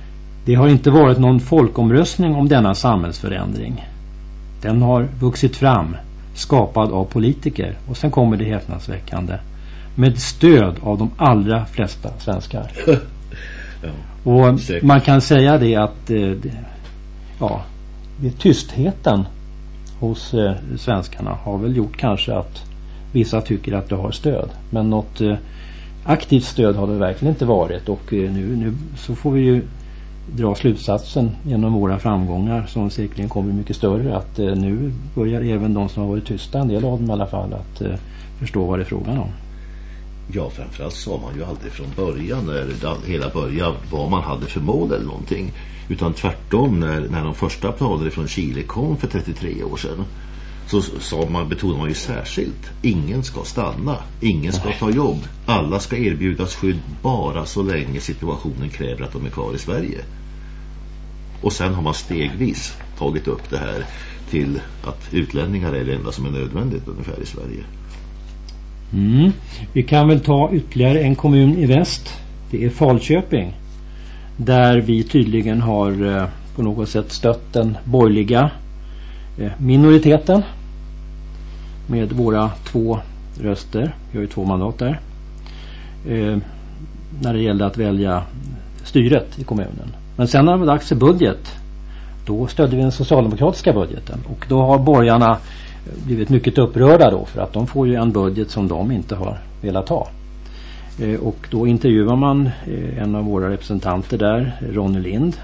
Det har inte varit någon folkomröstning om denna samhällsförändring. Den har vuxit fram, skapad av politiker. Och sen kommer det häpnadsväckande. Med stöd av de allra flesta svenskar. ja, och säkert. man kan säga det att eh, ja, det tystheten hos eh, svenskarna har väl gjort kanske att vissa tycker att det har stöd. Men något eh, aktivt stöd har det verkligen inte varit och eh, nu, nu så får vi ju dra slutsatsen genom våra framgångar som säkerligen kommer mycket större att eh, nu börjar även de som har varit tysta, en del av dem i alla fall, att eh, förstå vad det är frågan om. Ja, framförallt sa man ju aldrig från början när hela början, vad man hade för mål eller någonting. Utan tvärtom när, när de första planerna från Chile kom för 33 år sedan så sa man, betonar man ju särskilt ingen ska stanna, ingen ska ta jobb. Alla ska erbjudas skydd bara så länge situationen kräver att de är kvar i Sverige. Och sen har man stegvis tagit upp det här till att utlänningar är det enda som är nödvändigt ungefär i Sverige. Mm. vi kan väl ta ytterligare en kommun i väst. Det är Falköping där vi tydligen har eh, på något sätt stött den borgerliga eh, minoriteten med våra två röster. Vi har ju två mandat där. Eh, när det gällde att välja styret i kommunen. Men sen när det var dags för budget då stödde vi den socialdemokratiska budgeten och då har borgarna blivit mycket upprörda då för att de får ju en budget som de inte har velat ha. Eh, och då intervjuar man eh, en av våra representanter där, Ronny Lind.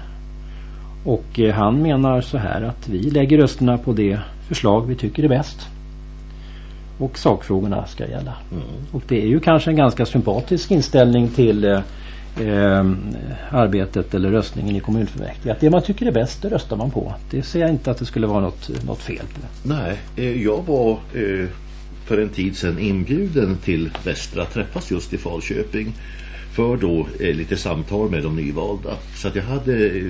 Och eh, han menar så här att vi lägger rösterna på det förslag vi tycker är bäst och sakfrågorna ska gälla. Mm. Och det är ju kanske en ganska sympatisk inställning till eh, eh, arbetet eller röstningen i kommunfullmäktige. Att det man tycker är bäst det röstar man på. Det ser jag inte att det skulle vara något, något fel på. Nej, eh, jag var eh, för en tid sedan inbjuden till Västra träffas just i Falköping för då eh, lite samtal med de nyvalda. Så att jag hade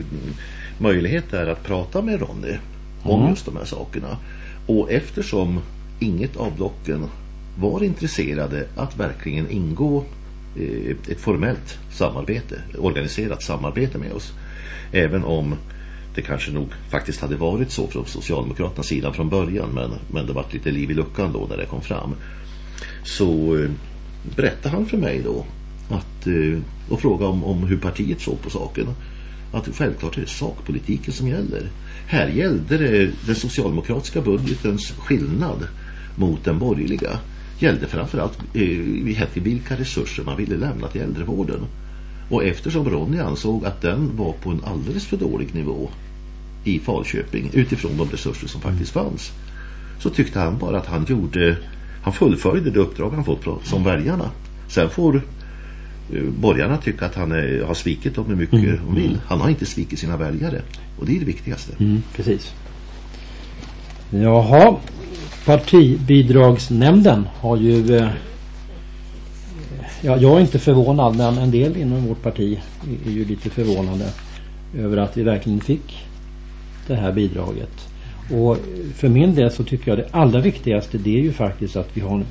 möjlighet där att prata med Ronny om mm. just de här sakerna. Och eftersom inget av blocken var intresserade att verkligen ingå eh, ett formellt samarbete, organiserat samarbete med oss. Även om det kanske nog faktiskt hade varit så från Socialdemokraternas sida från början men, men det var lite liv i luckan då när det kom fram. Så eh, berättade han för mig då att, eh, och frågade om, om hur partiet såg på saken. Att självklart är det sakpolitiken som gäller. Här gällde det den socialdemokratiska budgetens skillnad mot den borgerliga. Gällde framförallt eh, vilka resurser man ville lämna till äldrevården. Och eftersom Ronny ansåg att den var på en alldeles för dålig nivå i Falköping utifrån de resurser som faktiskt fanns så tyckte han bara att han gjorde han fullföljde det uppdrag han fått som väljarna. Sen får eh, borgarna tycka att han är, har svikit dem hur mycket mm. de vill. Han har inte svikit sina väljare. Och det är det viktigaste. Mm, precis. Jaha. Partibidragsnämnden har ju eh, ja, jag är inte förvånad men en del inom vårt parti är ju lite förvånade över att vi verkligen fick det här bidraget. Och för min del så tycker jag det allra viktigaste det är ju faktiskt att vi har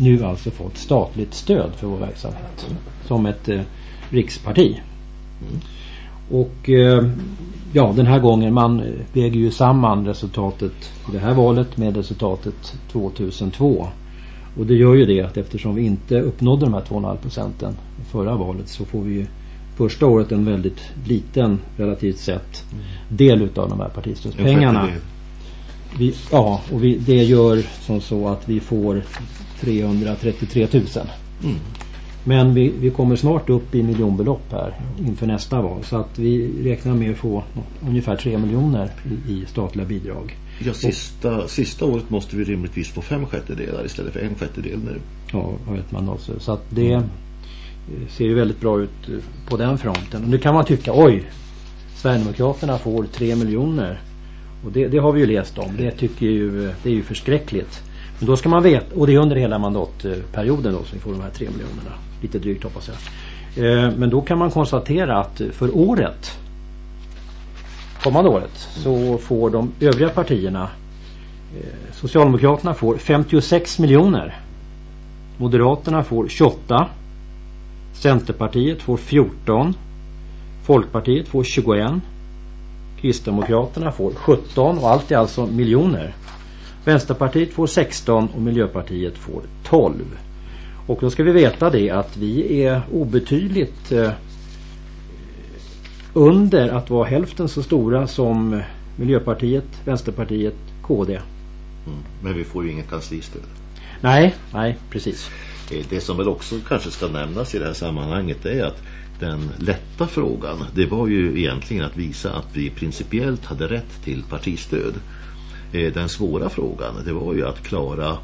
nu alltså fått statligt stöd för vår verksamhet som ett eh, riksparti. Mm. Och eh, ja, den här gången man väger ju samman resultatet i det här valet med resultatet 2002. Och det gör ju det att eftersom vi inte uppnådde de här 2,5 procenten i förra valet så får vi ju första året en väldigt liten relativt sett mm. del utav de här partistödspengarna. Vi, ja, och vi, det gör som så att vi får 333 000. Mm. Men vi, vi kommer snart upp i miljonbelopp här inför nästa val. Så att vi räknar med att få ungefär 3 miljoner i, i statliga bidrag. Ja, sista, och, sista året måste vi rimligtvis få fem sjättedelar istället för en sjättedel nu. Ja, har ett mandat. Så att det mm. ser ju väldigt bra ut på den fronten. Och nu kan man tycka, oj, Sverigedemokraterna får 3 miljoner. Och det, det, har vi ju läst om. Det tycker ju, det är ju förskräckligt. Men då ska man veta, och det är under hela mandatperioden då som vi får de här 3 miljonerna. Lite drygt hoppas jag. Eh, men då kan man konstatera att för året kommande året så får de övriga partierna eh, Socialdemokraterna får 56 miljoner. Moderaterna får 28 Centerpartiet får 14 Folkpartiet får 21 Kristdemokraterna får 17 och allt är alltså miljoner. Vänsterpartiet får 16 och Miljöpartiet får 12 och då ska vi veta det att vi är obetydligt eh, under att vara hälften så stora som Miljöpartiet, Vänsterpartiet, KD. Mm. Men vi får ju inget kanslistöd. Nej, nej, precis. Eh, det som väl också kanske ska nämnas i det här sammanhanget är att den lätta frågan, det var ju egentligen att visa att vi principiellt hade rätt till partistöd. Eh, den svåra frågan, det var ju att klara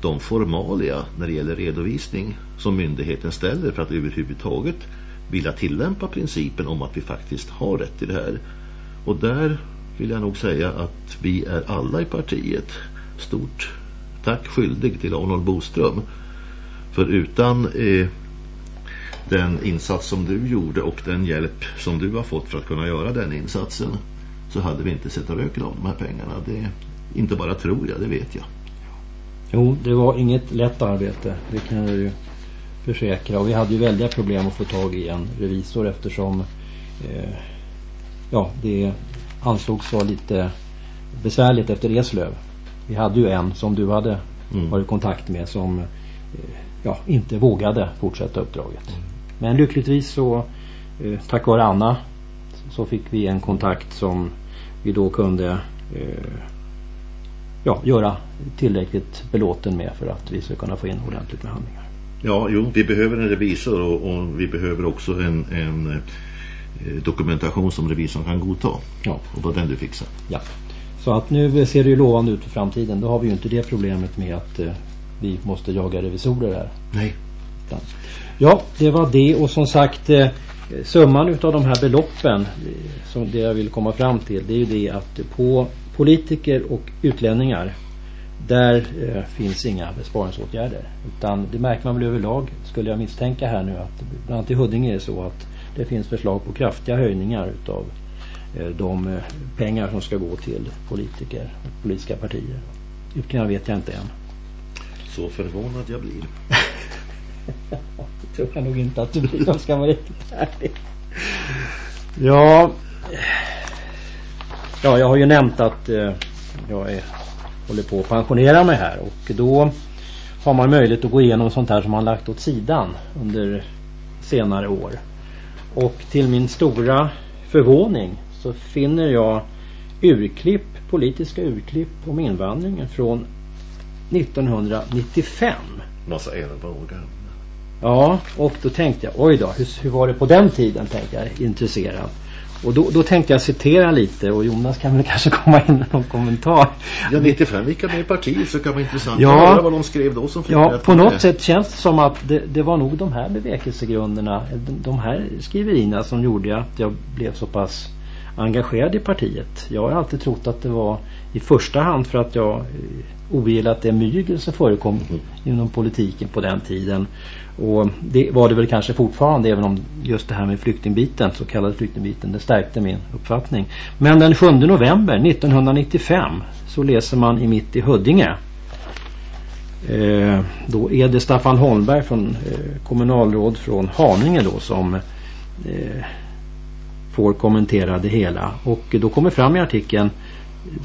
de formalia när det gäller redovisning som myndigheten ställer för att överhuvudtaget vilja tillämpa principen om att vi faktiskt har rätt till det här. Och där vill jag nog säga att vi är alla i partiet stort tack skyldig till Arnold Boström. För utan eh, den insats som du gjorde och den hjälp som du har fått för att kunna göra den insatsen så hade vi inte sett röken av de här pengarna. Det inte bara tror jag, det vet jag. Jo, det var inget lätt arbete. Det kan jag ju försäkra. Och vi hade ju väldiga problem att få tag i en revisor eftersom eh, ja, det ansågs vara lite besvärligt efter Eslöv. Vi hade ju en som du hade mm. varit i kontakt med som eh, ja, inte vågade fortsätta uppdraget. Mm. Men lyckligtvis så eh, tack vare Anna så fick vi en kontakt som vi då kunde eh, ja, göra tillräckligt belåten med för att vi ska kunna få in ordentligt med handlingar. Ja, jo, vi behöver en revisor och, och vi behöver också en, en eh, dokumentation som revisorn kan godta. Ja. Och vad den du fixar. Ja. Så att nu ser det ju lovande ut för framtiden. Då har vi ju inte det problemet med att eh, vi måste jaga revisorer här. Nej. Ja, det var det och som sagt eh, summan utav de här beloppen eh, som det jag vill komma fram till det är ju det att på politiker och utlänningar där eh, finns inga besparingsåtgärder. Utan det märker man väl överlag skulle jag misstänka här nu att bland annat i Huddinge är det så att det finns förslag på kraftiga höjningar utav eh, de eh, pengar som ska gå till politiker och politiska partier. Ytterligare vet jag inte än. Så förvånad jag blir. tror jag nog inte att det blir. Jag ska vara riktigt ärlig. Ja. Ja, jag har ju nämnt att eh, jag är, håller på att pensionera mig här och då har man möjlighet att gå igenom sånt här som man lagt åt sidan under senare år. Och till min stora förvåning så finner jag urklipp, politiska urklipp om invandringen från 1995. Massa 11 år gamla. Ja, och då tänkte jag, oj då, hur, hur var det på den tiden, tänkte jag, intresserad. Och då, då tänkte jag citera lite och Jonas kan väl kanske komma in med någon kommentar. Ja, 95 gick jag med i partiet så kan vara intressant ja, att höra vad de skrev då som Ja, på något sätt känns det som att det, det, var nog de här bevekelsegrunderna, de, de här skriverierna som gjorde att jag blev så pass engagerad i partiet. Jag har alltid trott att det var i första hand för att jag ogillat det mygel som förekom mm. inom politiken på den tiden. Och det var det väl kanske fortfarande även om just det här med flyktingbiten, så kallade flyktingbiten, det stärkte min uppfattning. Men den 7 november 1995 så läser man i Mitt i Huddinge eh, då är det Staffan Holmberg från eh, kommunalråd från Haninge då som eh, får kommentera det hela. Och då kommer fram i artikeln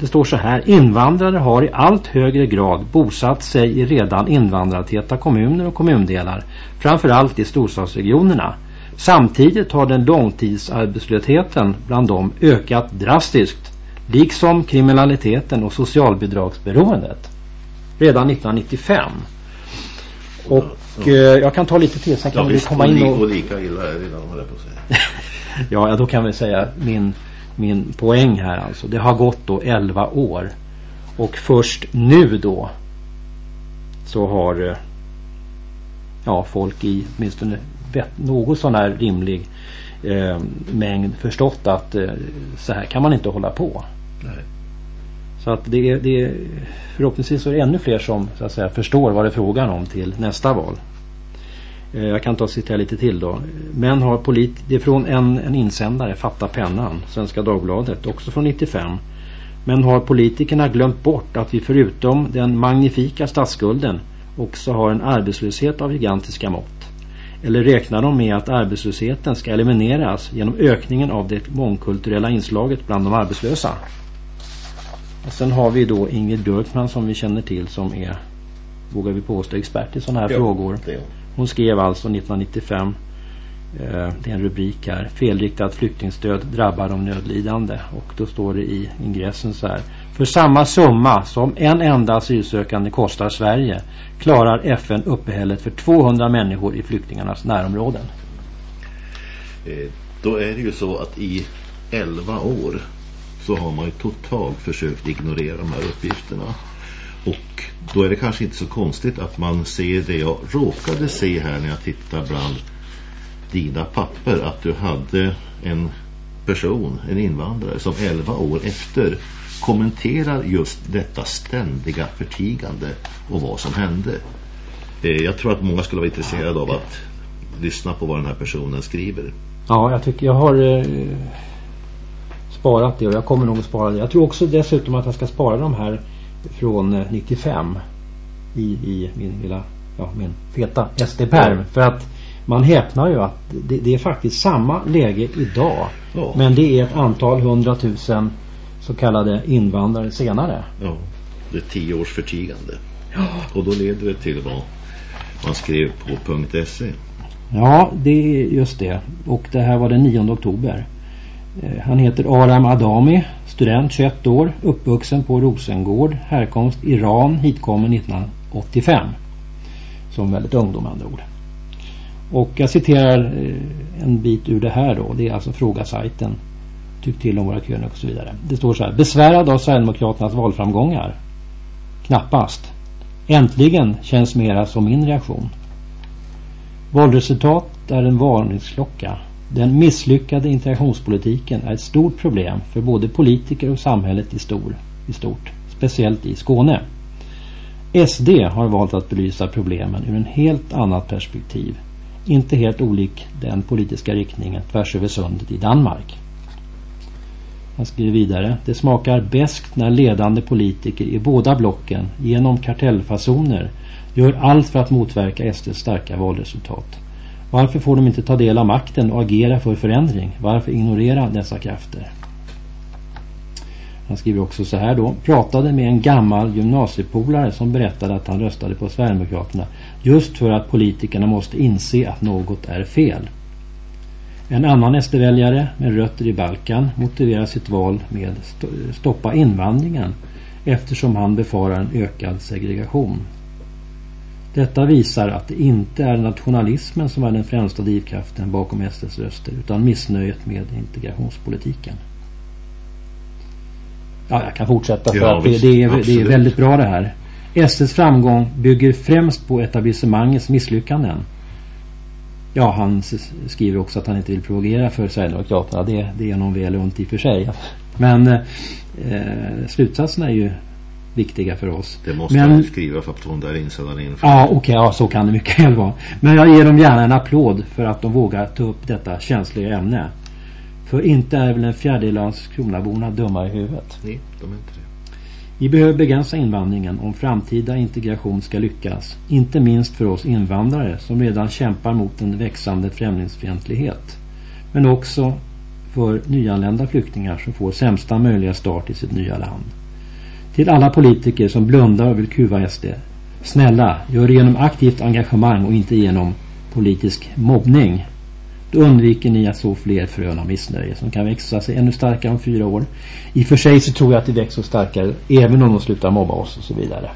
det står så här. Invandrare har i allt högre grad bosatt sig i redan invandrartäta kommuner och kommundelar. Framförallt i storstadsregionerna. Samtidigt har den långtidsarbetslösheten bland dem ökat drastiskt. Liksom kriminaliteten och socialbidragsberoendet. Redan 1995. Och ja, ja. Eh, jag kan ta lite till. Sen kan ja, vi komma in och... och lika illa är det redan, på att säga. ja, då kan vi säga min min poäng här alltså. Det har gått då 11 år. Och först nu då så har eh, ja, folk i åtminstone något sån här rimlig eh, mängd förstått att eh, så här kan man inte hålla på. Nej. Så att det är, det är förhoppningsvis så är det ännu fler som så att säga, förstår vad det är frågan om till nästa val. Eh, jag kan ta och citera lite till då. Men har polit det är från en, en insändare, Fatta pennan, Svenska Dagbladet, också från 95. Men har politikerna glömt bort att vi förutom den magnifika statsskulden också har en arbetslöshet av gigantiska mått? Eller räknar de med att arbetslösheten ska elimineras genom ökningen av det mångkulturella inslaget bland de arbetslösa? Och sen har vi då Ingrid Björkman som vi känner till som är, vågar vi påstå, expert i sådana här ja, frågor. Det. Hon skrev alltså 1995 eh, det är en rubrik här. Felriktat flyktingstöd drabbar de nödlidande. Och då står det i ingressen så här. För samma summa som en enda asylsökande kostar Sverige klarar FN uppehället för 200 människor i flyktingarnas närområden. Eh, då är det ju så att i 11 år så har man ju totalt försökt ignorera de här uppgifterna. Och då är det kanske inte så konstigt att man ser det jag råkade se här när jag tittar bland dina papper att du hade en person, en invandrare som 11 år efter kommenterar just detta ständiga förtigande och vad som hände. Eh, jag tror att många skulle vara intresserade av att lyssna på vad den här personen skriver. Ja, jag tycker jag har eh, sparat det och jag kommer nog att spara det. Jag tror också dessutom att jag ska spara de här från 95 eh, i, i min lilla, ja min feta SD-perm. För att man häpnar ju att det, det, är faktiskt samma läge idag. Ja. Men det är ett antal hundratusen så kallade invandrare senare. Ja, det är tio års förtigande. Ja. Och då leder det till vad man skrev på .se. Ja, det är just det. Och det här var den 9 oktober. Eh, han heter Aram Adami, student 21 år, uppvuxen på Rosengård, härkomst Iran, hitkommen 1985. Som väldigt ungdom med andra ord. Och jag citerar eh, en bit ur det här då, det är alltså frågasajten. Tyck till om våra krönikor och så vidare. Det står så här, besvärad av Sverigedemokraternas valframgångar? Knappast. Äntligen känns mera som min reaktion. Valresultat är en varningsklocka den misslyckade integrationspolitiken är ett stort problem för både politiker och samhället i, stor, i stort, speciellt i Skåne. SD har valt att belysa problemen ur en helt annat perspektiv, inte helt olik den politiska riktningen tvärs över sundet i Danmark. Han skriver vidare, det smakar bäst när ledande politiker i båda blocken genom kartellfasoner gör allt för att motverka SDs starka valresultat. Varför får de inte ta del av makten och agera för förändring? Varför ignorera dessa krafter? Han skriver också så här då. Pratade med en gammal gymnasiepolare som berättade att han röstade på Sverigedemokraterna just för att politikerna måste inse att något är fel. En annan SD-väljare med rötter i Balkan motiverar sitt val med stoppa invandringen eftersom han befarar en ökad segregation. Detta visar att det inte är nationalismen som är den främsta drivkraften bakom SDs röster utan missnöjet med integrationspolitiken. Ja, jag kan fortsätta för ja, att det, det, är, det är väldigt bra det här. SDs framgång bygger främst på etablissemangets misslyckanden. Ja, han skriver också att han inte vill provocera för Sverigedemokraterna. Det, det är någon väl ont i och för sig. Men eh, slutsatserna är ju viktiga för oss. Det måste Men, han skriva för att få där insändaren in. Ja, okej, okay, ja, så kan det mycket väl vara. Men jag ger dem gärna en applåd för att de vågar ta upp detta känsliga ämne. För inte är väl en fjärdedel av kronaborna dumma i huvudet? Nej, de är inte det. Vi behöver begränsa invandringen om framtida integration ska lyckas. Inte minst för oss invandrare som redan kämpar mot en växande främlingsfientlighet. Men också för nyanlända flyktingar som får sämsta möjliga start i sitt nya land. Till alla politiker som blundar och vill kuva SD. Snälla, gör det genom aktivt engagemang och inte genom politisk mobbning. Då undviker ni att så fler frön av missnöje som kan växa sig ännu starkare om fyra år. I och för sig så tror jag att det växer starkare även om de slutar mobba oss och så vidare.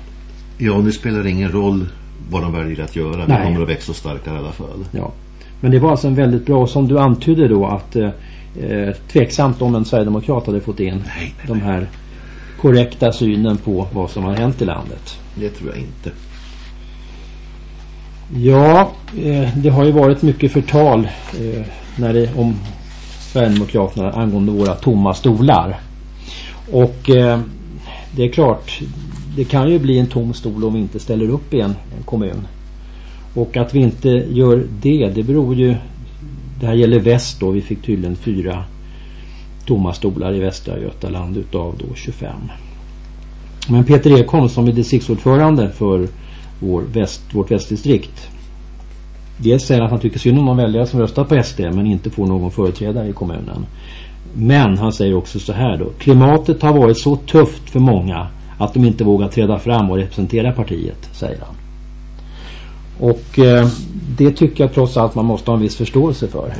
Ja, nu spelar det ingen roll vad de väljer att göra. Det kommer att växa starkare i alla fall. Ja. Men det var alltså en väldigt bra, som du antydde då att eh, eh tveksamt om en Sverigedemokrat hade fått in nej, nej, de här korrekta synen på vad som har hänt i landet. Det tror jag inte. Ja, eh, det har ju varit mycket förtal eh, när det, om Sverigedemokraterna angående våra tomma stolar. Och eh, det är klart, det kan ju bli en tom stol om vi inte ställer upp i en, en kommun. Och att vi inte gör det, det beror ju, det här gäller väst då, vi fick tydligen fyra tomma stolar i Västra Götaland utav då 25. Men Peter Ekholm som är distriktsordförande för vår väst, vårt västdistrikt. Dels säger att han tycker synd om de väljare som röstar på SD men inte får någon företrädare i kommunen. Men han säger också så här då. Klimatet har varit så tufft för många att de inte vågar träda fram och representera partiet, säger han. Och eh, det tycker jag trots allt man måste ha en viss förståelse för.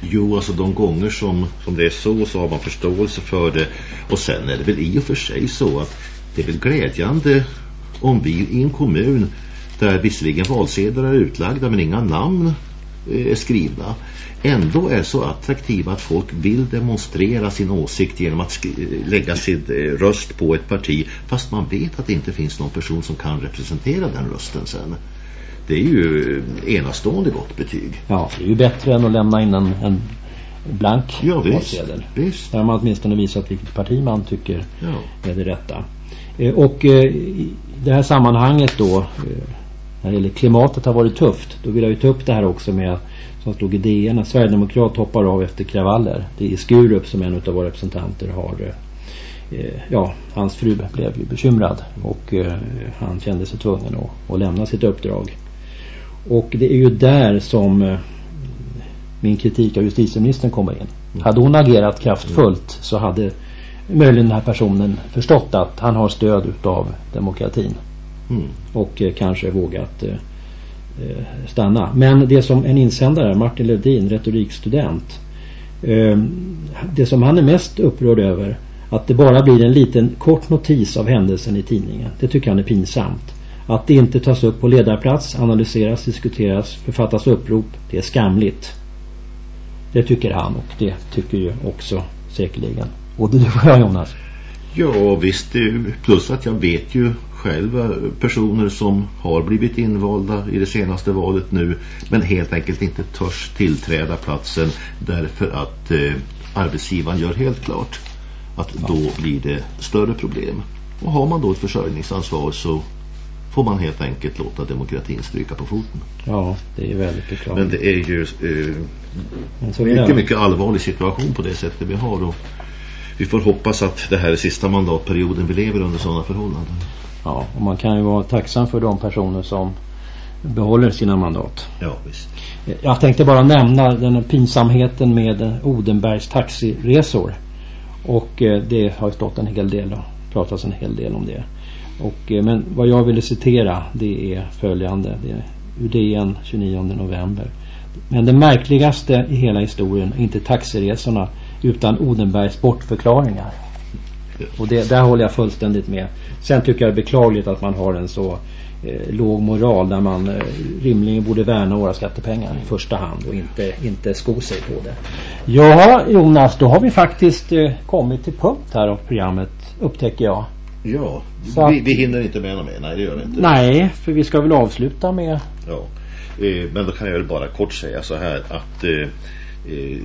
Jo, alltså de gånger som, som det är så så har man förståelse för det. Och sen är det väl i och för sig så att det är väl glädjande om vi i en kommun där visserligen valsedlar är utlagda men inga namn eh, är skrivna ändå är så attraktiva att folk vill demonstrera sin åsikt genom att eh, lägga sin eh, röst på ett parti fast man vet att det inte finns någon person som kan representera den rösten sen. Det är ju enastående gott betyg. Ja, det är ju bättre än att lämna in en, en blank ja, visst, visst. Där man åtminstone visat vilket parti man tycker ja. är det rätta. Eh, och eh, i det här sammanhanget då eh, när det gäller klimatet har varit tufft. Då vill jag ju ta upp det här också med som stod i DN att Sverigedemokrat hoppar av efter kravaller. Det är Skurup som en av våra representanter har ja, hans fru blev ju bekymrad och han kände sig tvungen att, att lämna sitt uppdrag. Och det är ju där som min kritik av justitieministern kommer in. Hade hon agerat kraftfullt så hade möjligen den här personen förstått att han har stöd utav demokratin. Mm. Och eh, kanske vågat eh, eh, stanna. Men det som en insändare, Martin Levdin, retorikstudent. Eh, det som han är mest upprörd över att det bara blir en liten kort notis av händelsen i tidningen. Det tycker han är pinsamt. Att det inte tas upp på ledarplats, analyseras, diskuteras, författas upprop, det är skamligt. Det tycker han och det tycker ju också säkerligen Både du och jag Jonas. Ja visst, plus att jag vet ju själva personer som har blivit invalda i det senaste valet nu men helt enkelt inte törs tillträda platsen därför att eh, arbetsgivaren gör helt klart att ja. då blir det större problem. Och har man då ett försörjningsansvar så får man helt enkelt låta demokratin stryka på foten. Ja, det är väldigt beklagligt. Men det är ju eh, mycket, mycket allvarlig situation på det sättet vi har då vi får hoppas att det här är sista mandatperioden vi lever under sådana förhållanden. Ja, och man kan ju vara tacksam för de personer som behåller sina mandat. Ja, visst. Jag tänkte bara nämna den pinsamheten med Odenbergs taxiresor. Och eh, det har stått en hel del och pratats en hel del om det. Och, eh, men vad jag ville citera det är följande. Det är ur DN 29 november. Men det märkligaste i hela historien är inte taxiresorna utan Odenbergs bortförklaringar. Och det, där håller jag fullständigt med. Sen tycker jag det är beklagligt att man har en så eh, låg moral där man eh, rimligen borde värna våra skattepengar i första hand och inte, inte sko sig på det. Ja Jonas, då har vi faktiskt eh, kommit till punkt här av programmet upptäcker jag. Ja, Så vi, att- vi hinner inte med något mer. Nej, det gör vi inte. Nej, för vi ska väl avsluta med Ja. Eh, men då kan jag väl bara kort säga så här att eh, eh,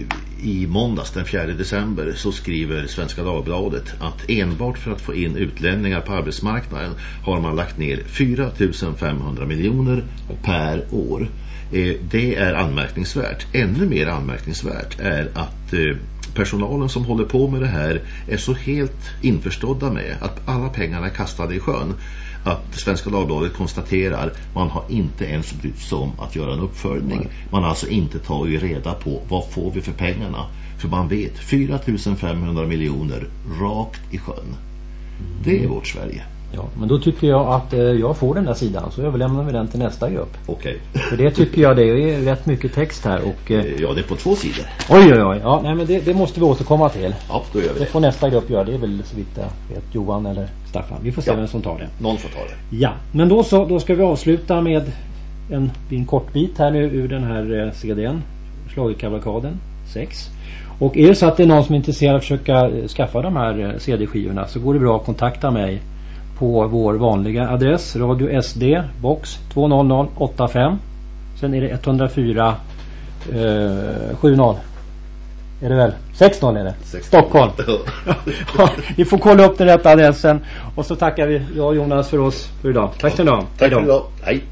i måndags den 4 december så skriver Svenska Dagbladet att enbart för att få in utlänningar på arbetsmarknaden har man lagt ner 4 500 miljoner per år. Eh, det är anmärkningsvärt. Ännu mer anmärkningsvärt är att eh, personalen som håller på med det här är så helt införstådda med att alla pengarna är kastade i sjön att Svenska Dagbladet konstaterar man har inte ens brytt sig om att göra en uppföljning. Man har alltså inte tagit reda på vad får vi för pengarna. För man vet 4 500 miljoner rakt i sjön. Det är vårt Sverige. Ja, men då tycker jag att eh, jag får den där sidan så överlämnar vi den till nästa grupp. Okej. För det tycker jag det är rätt mycket text här och eh, Eh, Ja, det är på två sidor. oj oj oj, ja nej men det, det måste vi återkomma till. Ja, då gör vi Det det. får nästa grupp göra, det är väl så vitt jag vet Johan eller Staffan. Vi får se Ja. vem som tar det. Någon får ta det. Ja, men då så, då ska vi avsluta med en, en kort bit här nu ur den här eh, CDn, Schlagerkavalkaden 6. Och är det så att det är någon som är intresserad av att försöka skaffa de här CD-skivorna så går det bra att kontakta mig på vår vanliga adress Radio SD box 20085 Sen är det 104 eh, 70 Är det väl? 60 är det 60. Stockholm Ja, Ni får kolla upp den rätta adressen och så tackar vi jag och Jonas för oss för idag. Tack ska ni ha. Tack för idag. Hej.